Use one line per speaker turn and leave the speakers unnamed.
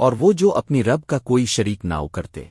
اور وہ جو اپنی رب کا کوئی شریک نہ کرتے۔